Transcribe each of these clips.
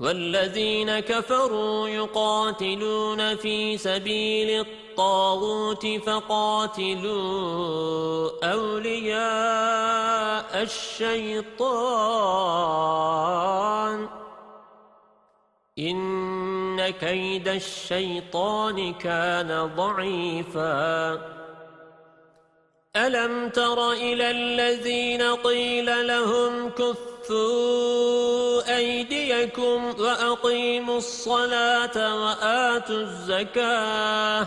والذين كفروا يقاتلون في سبيل الطاغوت فقاتلوا أولياء الشيطان. إن كيد الشيطان كان ضعيفا. ألم تر إلى الذين قيل لهم كفوا أيديكم وأقيموا الصلاة وآتوا الزكاة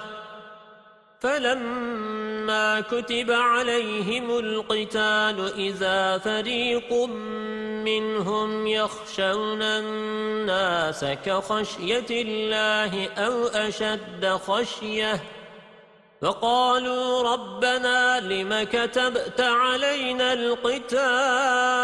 فَلَمَّا كُتِبَ عَلَيْهِمُ الْقِتَالُ إِذَا فَرِيقٌ مِّنْهُمْ يَخْشَوْنَ النَّاسَ كَخَشْيَةِ اللَّهِ أَوْ أَشَدَّ خَشْيَةً وَقَالُوا رَبَّنَا لِمَ كَتَبْتَ عَلَيْنَا الْقِتَالَ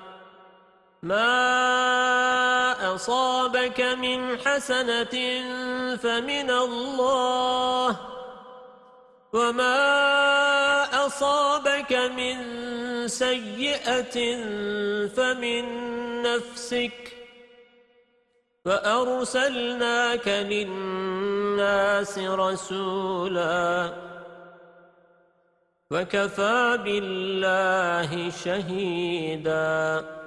مَا أَصَابَكَ مِنْ حَسَنَةٍ فَمِنَ اللَّهِ وَمَا أَصَابَكَ مِنْ سَيِّئَةٍ فَمِنْ نَفْسِكَ وَأَرْسَلْنَاكَ لِلنَّاسِ رَسُولًا وَكَفَى بِاللَّهِ شَهِيدًا